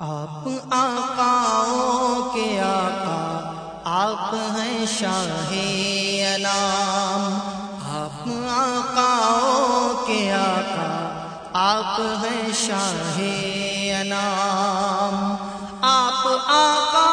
آپ آقاؤں کے آقا، آپ ہیں شاہ انام آپ آقاؤں کے آقا، آپ ہیں شاہ انام آپ آقاؤں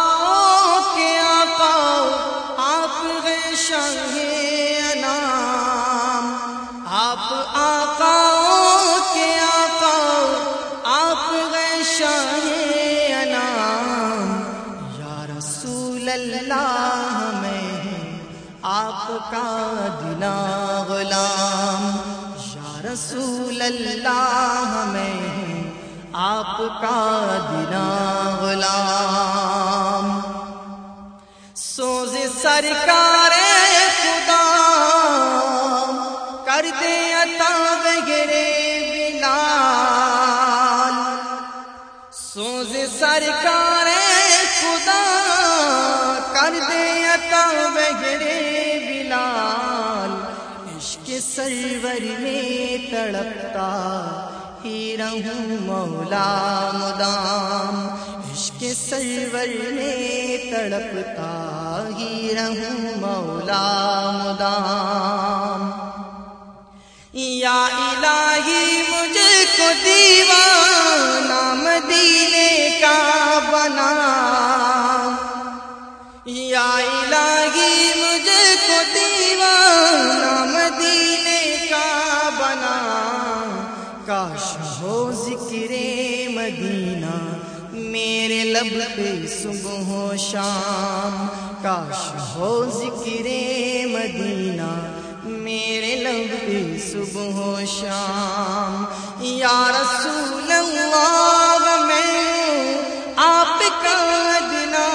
کا دنا غلام۔ یا رسول اللہ میں آپ کا دنا غلام۔ سوز سرکار خدا، کر دے عطا وغیرے سرور میں تڑپتا ہی رہوں مولا مدام، عشق سرور میں تڑپتا ہی رہوں مولا مدام۔ یا الہی مجھ کو دیوانہ، مدینے کا بنا۔ لب پہ صبح و شام، کاش ہو ذکر مدینہ، میرے لب پہ صبح و شام۔ یا رسول اللہ، میں آپ کا ادنا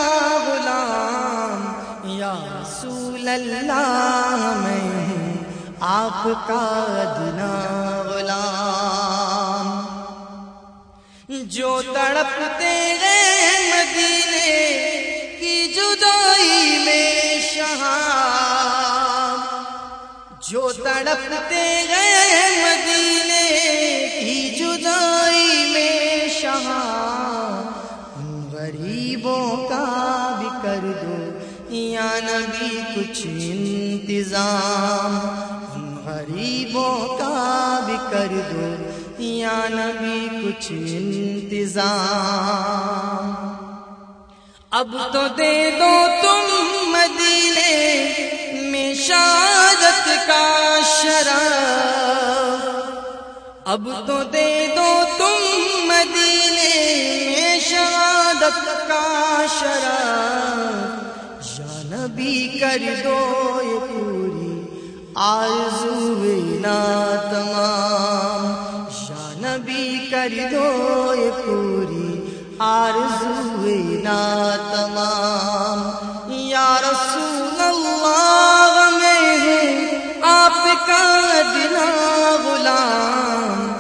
غلام۔ یا رسول اللہ، میں آپ کا ادنا غلام۔ جو تڑپتے ہیں مدینے کی جدائی میں شہام۔ جو تڑپتے ہیں مدینے کی جدائی میں شہام۔ ان غریبوں کا بھی کر دو، یا نبی کچھ انتظام۔ ان غریبوں کا بھی کر دو، یا نبی کچھ انتظام۔ اب تو دے دو تم مدینے میں شہادت کا شراب اب تو دے دو تم مدینے میں شہادت کا شراب یا نبی کر دو یہ پوری آرزو نا تمام۔ یا نبی کر دو یہ پوری آرزو نا تمام یا رسول اللہ میں آپ کا دنا غلام۔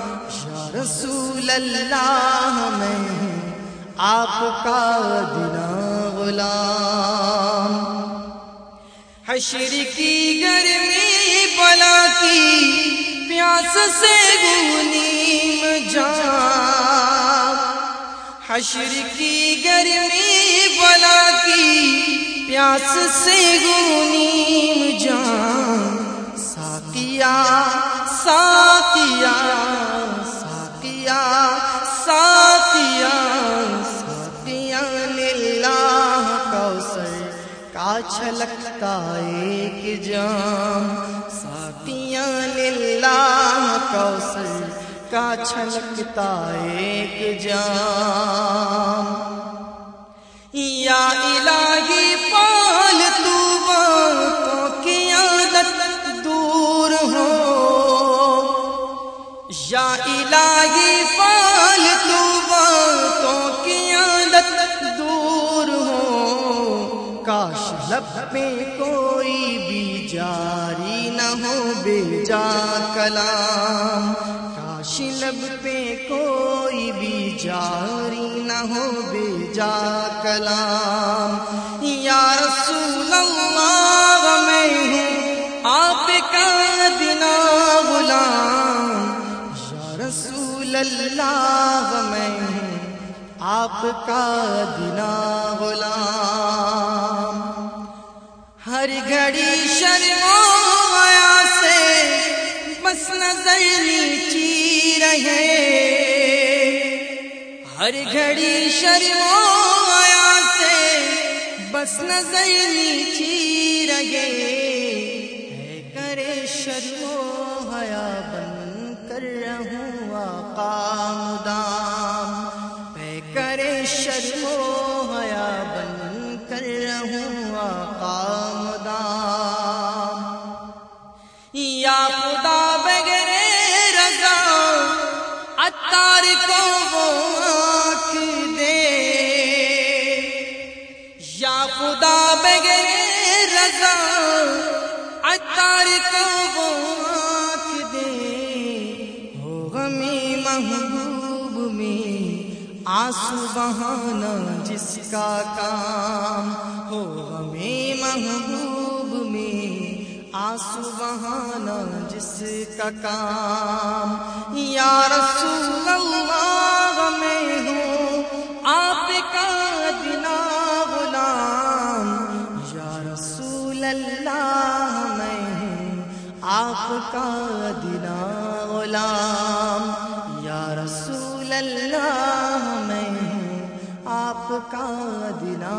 یا رسول اللہ میں آپ کا دنا غلام۔ حشر کی گرمی بلا کی، پیاس سے گونیم جان۔ حشر کی گرمی بلا کی، پیاس سے گونیم جان ساتیا ساتیا ساتیا ساتیا ساتیا للہ کوثر۔ کا چھلکتا ایک جام ساتیا للہ کوثر۔ کا چھلکتا ایک جام۔ یا الہی پال تو باتوں کی عادت دور ہو۔ یا الہی پال تو باتوں کی عادت دور ہو۔ کاش لب پہ کوئی بھی جاری نہ ہو، بے جا کلام۔ لب پہ کوئی بھی جاری نہ ہو بے جا کلام۔ یا رسول اللہ، میں ہوں آپ کا دنا غلام۔ یا رسول اللہ، میں آپ کا دنا غلام۔ ہر گھڑی شرمایا سے بس نظر نیچی رہے۔ ہر گھڑی شرمایا سے بس نظر نیچی رہے۔ کرے شرمو حیا بن کر رہوں آقا مدام۔ پہ کرے شرمو محبوب میں آنسو بہانا جس کا کام ہو غمی محبوب میں، آنسو بہانا جس کا کام، یا رسول اللہ میں ہوں۔ میں ہوں آپ کا دنا غلام۔ یا رسول اللہ میں ہوں آپ کا دنا